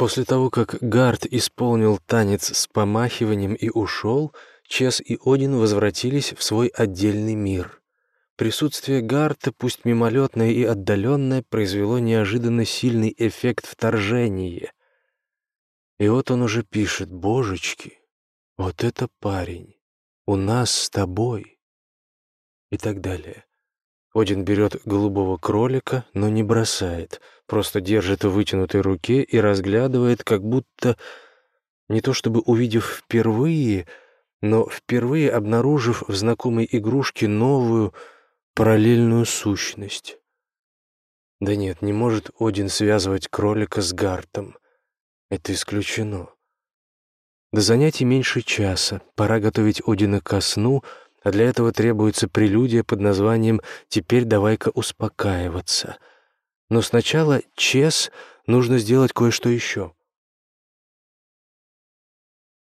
После того, как Гард исполнил танец с помахиванием и ушел, Чес и Один возвратились в свой отдельный мир. Присутствие Гарта, пусть мимолетное и отдаленное, произвело неожиданно сильный эффект вторжения. И вот он уже пишет «Божечки, вот это парень, у нас с тобой» и так далее. Один берет голубого кролика, но не бросает, просто держит в вытянутой руке и разглядывает, как будто, не то чтобы увидев впервые, но впервые обнаружив в знакомой игрушке новую, параллельную сущность. Да нет, не может Один связывать кролика с Гартом. Это исключено. До занятий меньше часа, пора готовить Одина ко сну — а для этого требуется прелюдия под названием «Теперь давай-ка успокаиваться». Но сначала, Чес, нужно сделать кое-что еще.